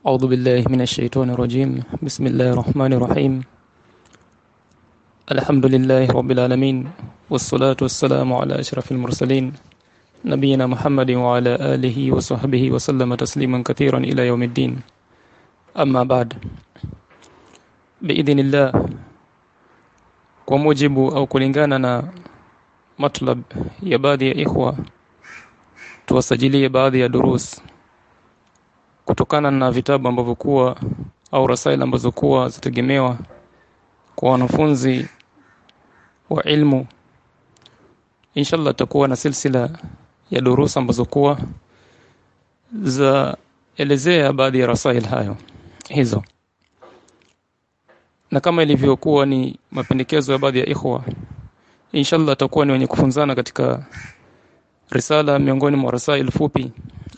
أعوذ بالله من الشيطان الرجيم. بسم الله الرحمن الرحيم. الحمد لله رب العالمين والصلاة والسلام على أشرف المرسلين. نبينا محمد وعلى آله وصحبه وسلم تسليما كثيرا إلى يوم الدين. أما بعد بإذن الله kwa mujibu au kulingana na matlab ya baadhi ya ikhwa tuwasajilie baadhi kutokana na vitabu ambavyo kuwa au rasail ambazo kuwa zitegemewa kwa wanafunzi wa ilmu inshallah takuwa na silsila ya durusa ambazo kuwa za elezea baadhi ya rasail hayo hizo. Na kama ilivyokuwa ni mapendekezo ya baadhi ya ikhwa inshallah takuwa ni wenye kufunzana katika risala miongoni mwa rasail fupi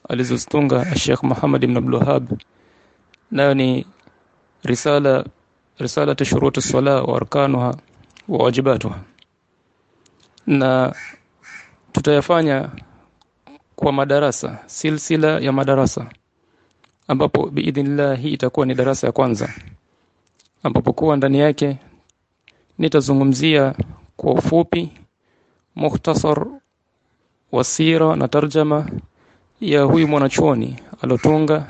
alizozitunga Sheikh Muhammad ibn Abdul Wahhab. Nayo ni risala risala shurut as-sala wa arkanuha wa wajibatuha. Na tutayafanya kwa madarasa silsila ya madarasa ambapo biidhnillah hii itakuwa ni darasa ya kwanza ambapo kuwa ndani yake nitazungumzia kwa ufupi mukhtasar wasira na tarjama ya huyu mwanachuoni alotunga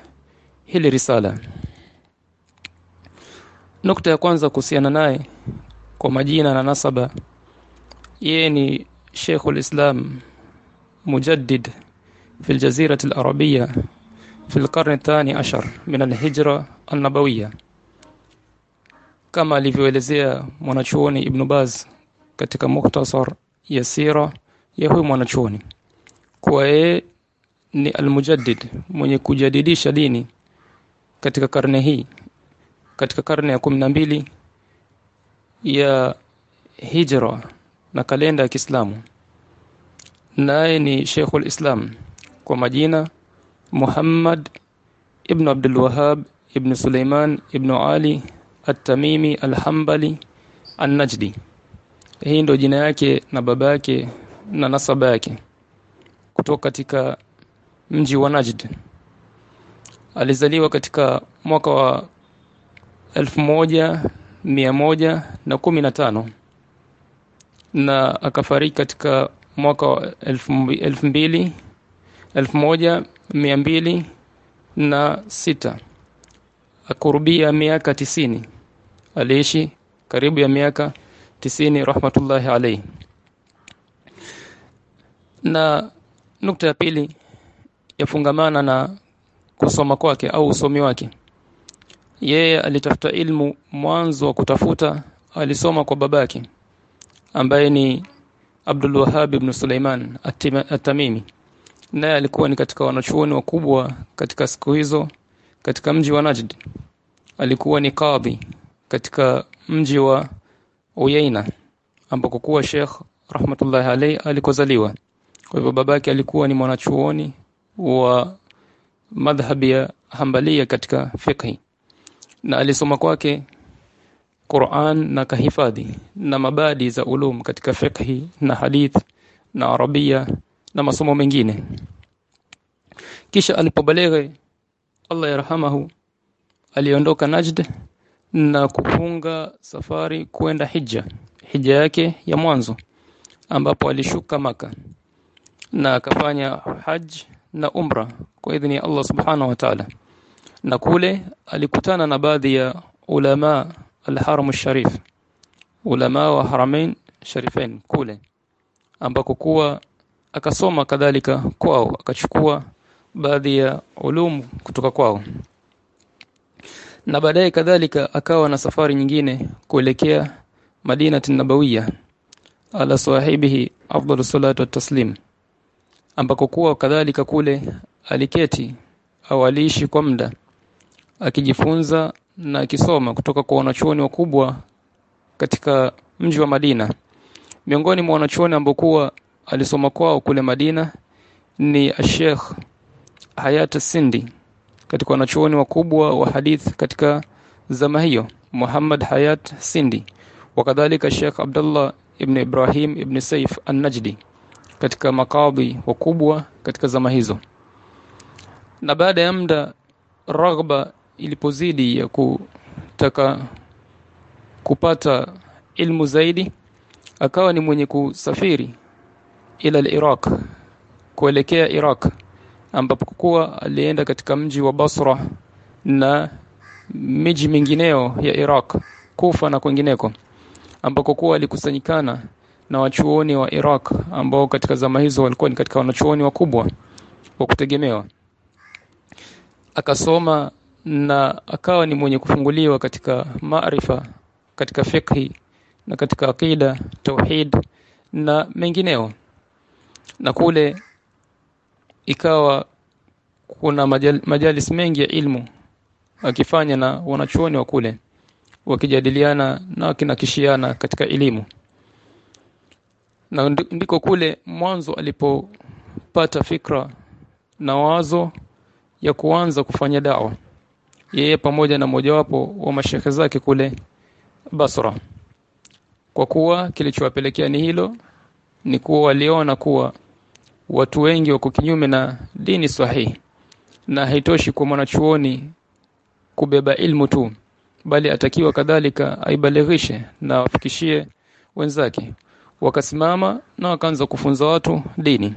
hili risala. Nukta ya kwanza kuhusiana naye kwa majina na nasaba yeye ni Sheikh ulislam Mujaddid fi al arabia fi alqarn thani ashar min alhijra annabawiyya kama alivyoelezea mwanachuoni Ibn Baz katika mukhtasar ya sira ya huyu mwanachuoni kwa yeye ni almujaddid mwenye kujadidisha dini katika karne hii katika karne ya mbili ya hijra na kalenda ya Kiislamu. Naye ni Sheikhul Islam kwa majina Muhammad ibn Abdul Wahhab ibn Suleiman ibn Ali At-Tamimi Al-Hanbali An-Najdi. Hii ndio jina yake na baba yake na nasaba yake kutoka katika mji wa Najd. Alizaliwa katika mwaka wa elfu moja mia moja na akafariki katika mwaka wa elfu, elfu mbili elfu moja mia mbili na sita. Akurubia miaka tisini. Aliishi karibu ya miaka tisini rahmatullahi alayhi. Na nukta ya pili yafungamana na kusoma kwake au usomi wake. Yeye alitafuta ilmu mwanzo wa kutafuta alisoma kwa babake ambaye ni Abdul Wahhab ibn Sulaiman At-Tamimi naye alikuwa ni katika wanachuoni wakubwa katika siku hizo katika mji wa Najd. Alikuwa ni kadhi katika mji wa Uyaina ambako kuwa Sheikh rahmatullahi alayhi alikozaliwa. Kwa hivyo babake alikuwa ni mwanachuoni wa madhhabi ya hambalia katika fiqh. Na alisoma kwake Qur'an na kahifadhi na mabadi za ulum katika fiqh na hadith na arabia na masomo mengine. Kisha alipobaleghe Allah yarhamahu aliondoka Najd na kufunga safari kwenda hija hija yake ya mwanzo ambapo alishuka maka na akafanya haj na umra kwa idhini ya Allah subhanahu wa ta'ala. Na kule alikutana na baadhi ya ulama al-haram sharif ulama wa haramain sharifain kule. Ambako kuwa akasoma kadhalika kwao akachukua baadhi ya ulumu kutoka kwao. Na baadaye kadhalika akawa na safari nyingine kuelekea Madina Nabawiya ala sahibihi afdalus salatu taslim ambako kuwa kadhalika kule aliketi au aliishi kwa muda akijifunza na akisoma kutoka kwa wanachuoni wakubwa katika mji wa Madina. Miongoni mwa wanachuoni ambao kuwa alisoma kwao kule Madina ni Sheikh Hayat Sindi katika wanachuoni wakubwa wa hadith katika zama hiyo Muhammad Hayat Sindi. Wakadhalika Sheikh Abdullah ibn Ibrahim ibn Saif An-Najdi katika makadhi wakubwa katika zama hizo. Na baada ya muda raghba ilipozidi ya kutaka kupata ilmu zaidi akawa ni mwenye kusafiri ila al-Iraq kuelekea Iraq ambapo kuwa alienda katika mji wa Basra na miji mingineo ya Iraq Kufa na kwingineko ambako kuwa alikusanyikana na wachuoni wa Iraq ambao katika zama hizo walikuwa ni katika wanachuoni wakubwa wa kutegemewa. Akasoma na akawa ni mwenye kufunguliwa katika maarifa katika fikhi na katika aqida tauhid na mengineo. Na kule ikawa kuna majal, majalis mengi ya ilmu akifanya na wanachuoni wa kule wakijadiliana na wakinakishiana katika elimu na ndiko kule mwanzo alipopata fikra na wazo ya kuanza kufanya dawa. Yeye pamoja na mojawapo wa mashekhe zake kule Basra. Kwa kuwa kilichowapelekea ni hilo ni kuwa waliona kuwa watu wengi wako kinyume na dini sahihi. Na haitoshi kwa mwanachuoni kubeba ilmu tu bali atakiwa kadhalika aibalighishe na wafikishie wenzake wakasimama na wakaanza kufunza watu dini.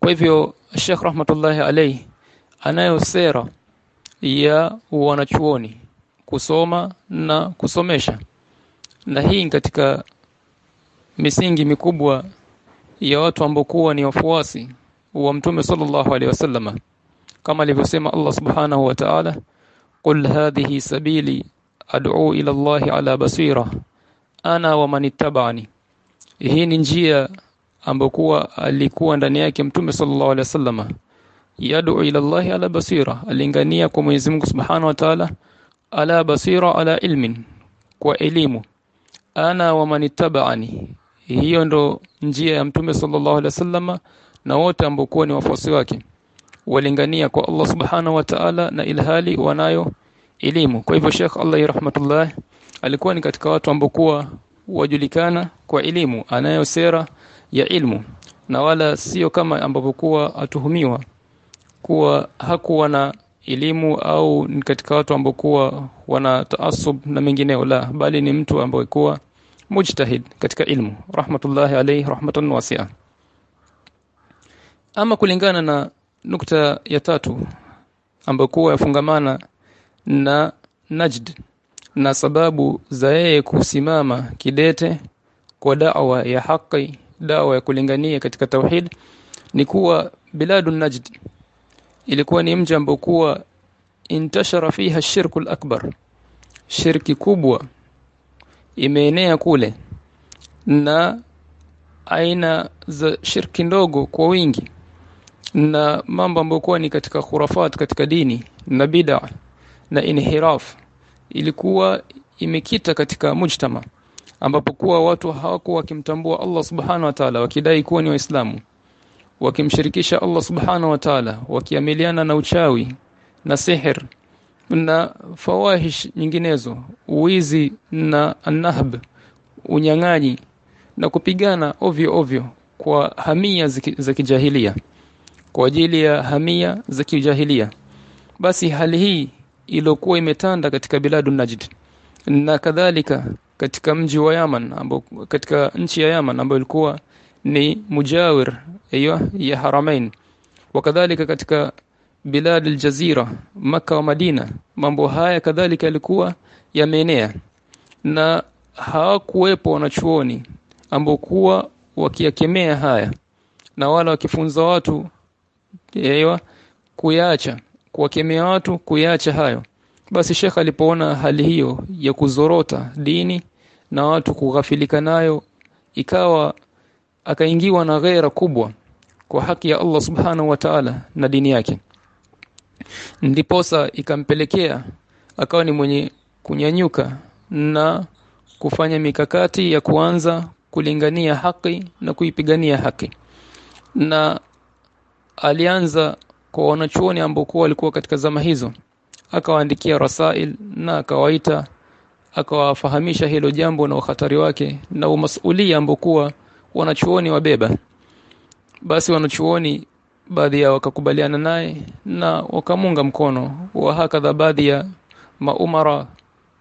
Kwa hivyo Sheikh rahmatullahi alayhi anayo sera ya wanachuoni kusoma na kusomesha. Na hii katika misingi mikubwa ya watu ambao kuwa ni wafuasi wa mtume sallallahu alaihi wasallam. Kama alivyosema Allah subhanahu wa ta'ala qul hadhihi sabili ad'u ila Allah ala basira ana wa manitabani hii ni njia ambokuwa alikuwa ndani yake mtume sallallahu alaihi wasallam. Yad'u ila Allah ala basira alingania kwa Mwenyezi Mungu subhanahu wa ta'ala ala basira ala ilmin kwa elimu. Ana wa manitabani hiyo ndo njia ya mtume sallallahu alaihi wasallam na wote ambokuwa ni wafuasi wake. Walingania kwa Allah subhanahu wa ta'ala na ilhali wanayo elimu. Kwa hivyo Sheikh Allah rahmatullah alikuwa ni katika watu ambao kwa wajulikana kwa elimu. Anayo sera ya ilmu na wala sio kama ambapokuwa atuhumiwa. Kuwa hakuwa na elimu au ni katika watu ambao kwa wana taasub na mengineo la bali ni mtu ambaye kuwa mujtahid katika ilmu. Rahmatullahi alayhi rahmatan wasi'a. Ama kulingana na nukta ya tatu ambayo kuwa yafungamana na Najd na sababu za yeye kusimama kidete kwa da'wa ya haki dawa ya kulingania katika tauhid ni kuwa biladun Najd. Ilikuwa ni mji ambao kuwa intashara fiha shirku akbar. Shirki kubwa imeenea kule na aina za shirki ndogo kwa wingi na mambo ambayo kuwa ni katika khurafat katika dini na bid'a na inhiraf ilikuwa imekita katika mujtama ambapo kuwa watu hawakuwa wakimtambua Allah subhanahu wa ta'ala wakidai kuwa ni waislamu wakimshirikisha Allah subhanahu wa ta'ala wakiamiliana na uchawi na sihir na fawahish nyinginezo uwizi na anahb unyang'anyi na kupigana ovyo ovyo kwa hamia za kijahilia kwa ajili ya hamia za kijahilia. Basi hali hii iliyokuwa imetanda katika biladu Najd na kadhalika katika mji wa Yaman ambao katika nchi ya Yaman ambayo ilikuwa ni mujawir ayo ya haramain. Wakadhalika katika bilad aljazira maka wa Madina mambo haya kadhalika yalikuwa yameenea. Na hawakuwepo wanachuoni ambao kuwa wakiyakemea haya na wala wakifunza watu ayo kuyaacha kuwakemea watu kuyaacha hayo. Basi Sheikh alipoona hali hiyo ya kuzorota dini na watu kughafilika nayo ikawa akaingiwa na ghera kubwa kwa haki ya Allah subhanahu wa ta'ala na dini yake. Ndiposa ikampelekea akawa ni mwenye kunyanyuka na kufanya mikakati ya kuanza kulingania haki na kuipigania haki. Na alianza kwa wanachuoni ambao walikuwa katika zama hizo. Akawaandikia rasail na akawaita akawafahamisha hilo jambo na uhatari wake na umasulia ambao kuwa wanachuoni wabeba. Basi wanachuoni baadhi yao wakakubaliana naye na wakamunga mkono. Wa hakadha baadhi ya maumara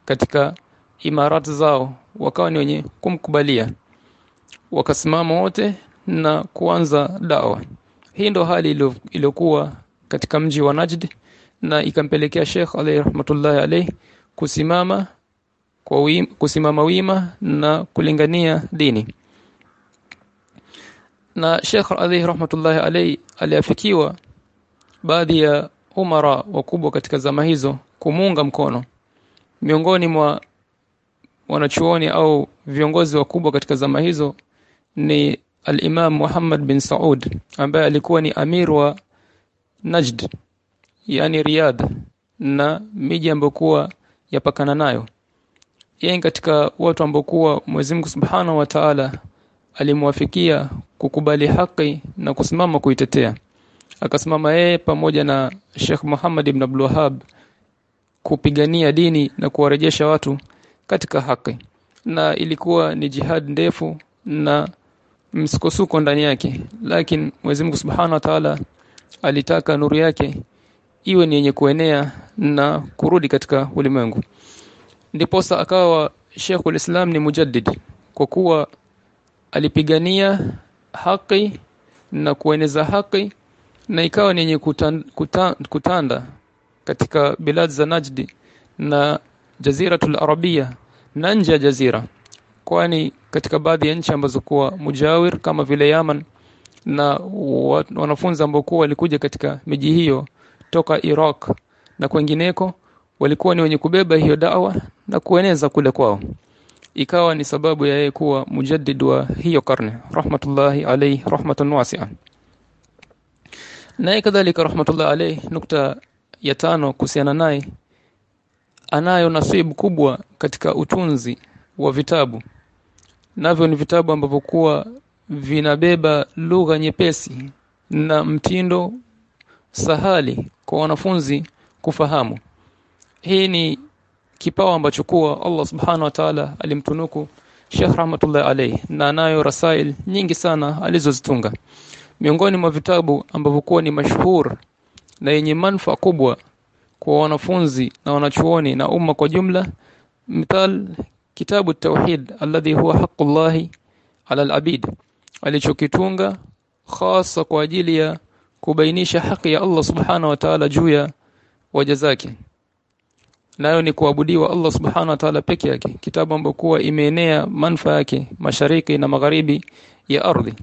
katika imarat zao wakawa ni wenye kumkubalia. Wakasimama wote na kuanza dawa hii ndo hali iliyokuwa katika mji wa Najd na ikampelekea Sheikh alayhi rahmatullahi alayhi kusimama kwa wima, kusimama wima na kulingania dini. Na Sheikh alayhi rahmatullahi alayhi aliafikiwa baadhi ya umara wakubwa katika zama hizo kumunga mkono. Miongoni mwa wanachuoni au viongozi wakubwa katika zama hizo ni al-Imam Muhammad bin Saud ambaye alikuwa ni amir wa Najd yani Riyadh na miji ambayokuwa yapakana nayo. Yeye katika watu ambao kuwa Mwenyezi Mungu Subhanahu wa Ta'ala alimwafikia kukubali haki na kusimama kuitetea. Akasimama yeye pamoja na Sheikh Muhammad ibn Abdul Wahhab kupigania dini na kuwarejesha watu katika haki. Na ilikuwa ni jihad ndefu na msukosuko ndani yake. Lakini Mwenyezi Mungu Subhanahu wa Ta'ala alitaka nuru yake iwe ni yenye kuenea na kurudi katika ulimwengu. Ndiposa akawa Sheikhul Islam ni mujaddid kwa kuwa alipigania haki na kueneza haki na ikawa ni yenye kutanda, kutan, kutanda katika bilad za Najdi na jaziratul Arabia na nje ya jazira. Kwani katika baadhi ya nchi ambazo kuwa mujawir kama vile Yaman na wanafunzi ambao kuwa walikuja katika miji hiyo toka Iraq na kwengineko walikuwa ni wenye kubeba hiyo dawa na kueneza kule kwao. Ikawa ni sababu ya yeye kuwa mujaddid wa hiyo karne. Rahmatullahi alayhi rahmatan wasi'a. Naye kadhalika rahmatullahi alayhi nukta ya tano kuhusiana naye anayo nasibu kubwa katika utunzi wa vitabu navyo ni vitabu ambavyo kuwa vinabeba lugha nyepesi na mtindo sahali kwa wanafunzi kufahamu. Hii ni kipawa ambacho kuwa Allah subhanahu wa ta'ala alimtunuku Sheikh rahmatullahi alayhi na nayo rasail nyingi sana alizozitunga. Miongoni mwa vitabu ambavyo kuwa ni mashuhur na yenye manufaa kubwa kwa wanafunzi na wanachuoni na umma kwa jumla mithal kitabu tauhid alladhi huwa haqqullahi ala alabid. Alichokitunga hasa kwa ajili ya kubainisha haki ya Allah subhanahu wa ta'ala juu ya waja zake. Nayo ni kuabudiwa Allah subhanahu wa ta'ala peke yake. Kitabu ambacho imeenea manfa yake mashariki na magharibi ya ardhi.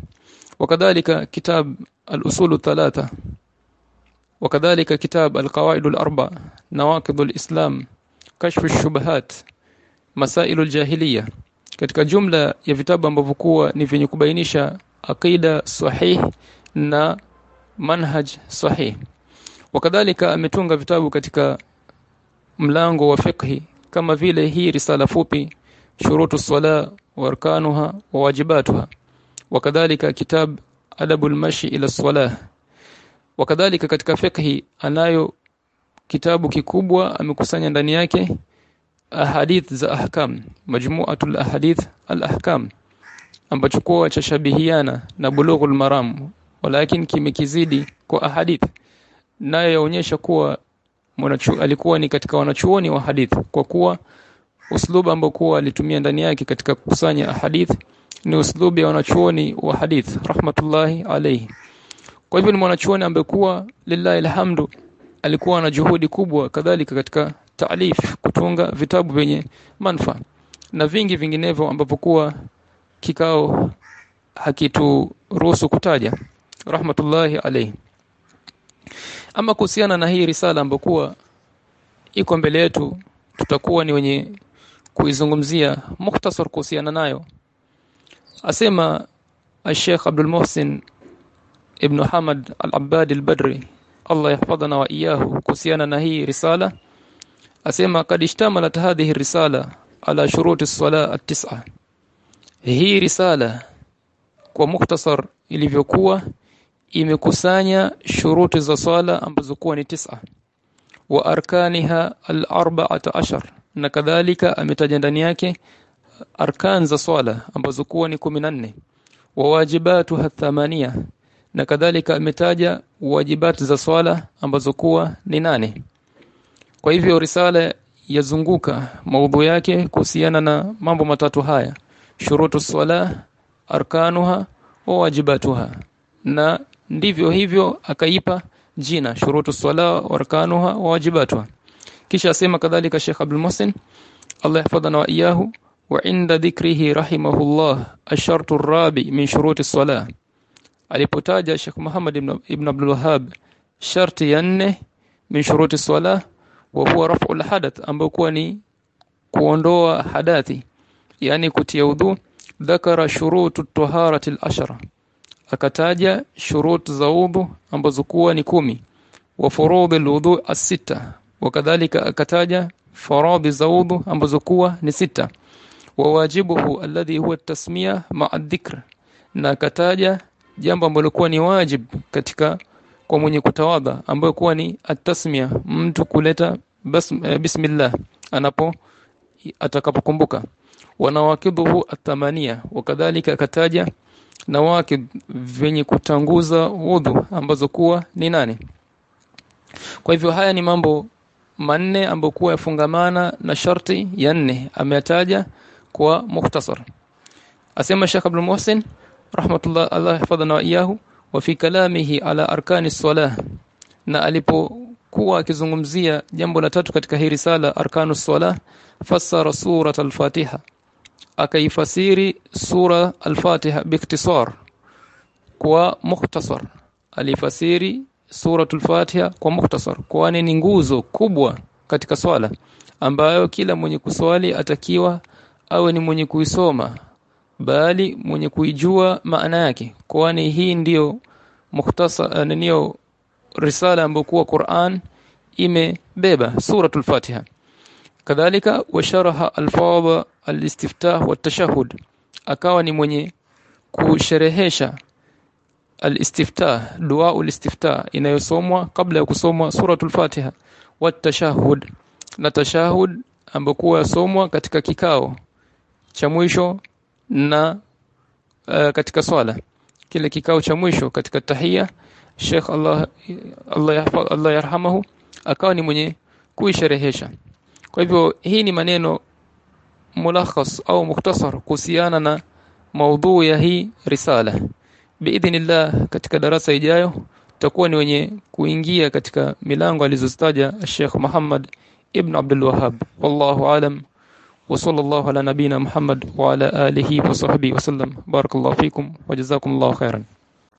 Wakadhalika kitab al-usul thalatha. Wakadhalika kitab al-qawaid al-arba. Nawaqid al-islam. Kashf ash-shubahat masail aljahiliya katika jumla ya vitabu ambavyo kuwa ni vyenye kubainisha aqida sahih na manhaj sahih. Wakadhalika ametunga vitabu katika mlango wa fiqhi kama vile hii risala fupi shurutu sala wa arkanuha wa wajibatuha. Wakadhalika kitab adabul mashi ila salah wakadhalika katika fiqhi anayo kitabu kikubwa amekusanya ndani yake ahadith za ahkam. Majmu'atul ahadith al ahkam ambacho kwa chashabihiana na bulughul maram walakin kimekizidi kwa ahadith. Nayo yaonyesha kuwa mwanachu alikuwa ni katika wanachuoni wa hadith kwa kuwa uslubu ambao kuwa alitumia ndani yake katika kukusanya ahadith ni uslubu ya wanachuoni wa hadith rahmatullahi alayhi. Kwa hivyo ni mwanachuoni ambaye kuwa lillahi alhamdu alikuwa na juhudi kubwa kadhalika katika taalif kutunga vitabu vyenye manfa na vingi vinginevyo ambavyo kuwa kikao hakituruhusu kutaja rahmatullahi alayhi. Ama kuhusiana na hii risala ambayo kuwa iko mbele yetu tutakuwa ni wenye kuizungumzia mukhtasar kuhusiana nayo. Asema alsheikh Abdul Muhsin Ibn Hamad Al-Abbad Al-Badri Allah yahfadhana wa iyahu kuhusiana na hii risala asema kad ishtamalat hadhihi risala ala shuruti as-sala at-tis'a. Hii risala kwa mukhtasar ilivyokuwa imekusanya shuruti za swala ambazo kuwa ni tisa. Wa arkaniha al-arba'ata ashar. Na kadhalika ametaja ndani yake arkan za swala ambazo kuwa ni 14 wa wajibatuha thamania na kadhalika ametaja wajibat za swala ambazo kuwa ni nane kwa hivyo risala yazunguka maudhu yake kuhusiana na mambo matatu haya. Shurutu swala arkanuha wa wajibatuha. Na ndivyo hivyo akaipa jina shurutu swala arkanuha wa wajibatuha. Kisha asema kadhalika Sheikh Abdul Muhsin Allah yahfadhana wa iyahu wa inda dhikrihi rahimahullah ash-shartu ar-rabi min shuruti as-salah alipotaja Sheikh Muhammad ibn, ibn Abdul Wahhab sharti ya nne min shuruti as-salah wa huwa raf'u al-hadath ambao kuwa ni kuondoa hadathi yani kutia udhu dhakara shurutu at-taharati al-ashara akataja shurut za udhu ambazo kuwa ni kumi. Wa furudhi al-wudu as-sita wakadhalika akataja faradhi za udhu ambazo kuwa ni sita wa wajibuhu alladhi huwa tasmiya ma'a dhikr. Na akataja jambo ambalo kuwa ni wajib katika kwa mwenye kutawadha ambayo kuwa ni atasmia mtu kuleta bas, e, bismillah. Anapo atakapokumbuka. Wanawakidhu athamania wakadhalika akataja wake venye kutanguza wudhu ambazo kuwa ni nani. Kwa hivyo haya ni mambo manne ambayo kuwa yafungamana na sharti ya nne. Ameyataja kwa mukhtasar. Asema Sheikh Abdul Muhsin rahmatullah Allah yahfadhana wa iyahu wa fi kalamihi ala arkani salah na alipokuwa akizungumzia jambo la tatu katika hii risala arkanu salah fassara surat al-Fatiha. Akaifasiri sura al-Fatiha biktisar kwa mukhtasar. Alifasiri suratul Fatiha kwa mukhtasar kwani ni nguzo kubwa katika swala ambayo kila mwenye kuswali atakiwa awe ni mwenye kuisoma bali mwenye kuijua maana yake kwani hii ndiyo mukhtasar niyo risala ambayo kuwa Qur'an imebeba suratul Fatiha. Kadhalika washaraha alfadha alistiftah watashahud akawa ni mwenye kusherehesha alistiftah dua ulistiftah inayosomwa kabla ya kusomwa suratul Fatiha watashahud na tashahud ambayo yasomwa katika kikao cha mwisho na uh, katika swala. Kile kikao cha mwisho katika tahia Sheikh Allah Allah yahfa, Allah yarhamahu akawa ni mwenye kuisherehesha kwa hivyo hii ni maneno mulakhas au mukhtasar kuhusiana na maudhu ya hii risala biidhnillah katika darasa ijayo tutakuwa ni wenye kuingia katika milango alizozitaja Sheikh Muhammad ibn Abdul Wahhab wallahu alam وصلى الله على نبينا محمد وعلى آله وصحبه وسلم بارك الله فيكم وجزاكم الله خيرا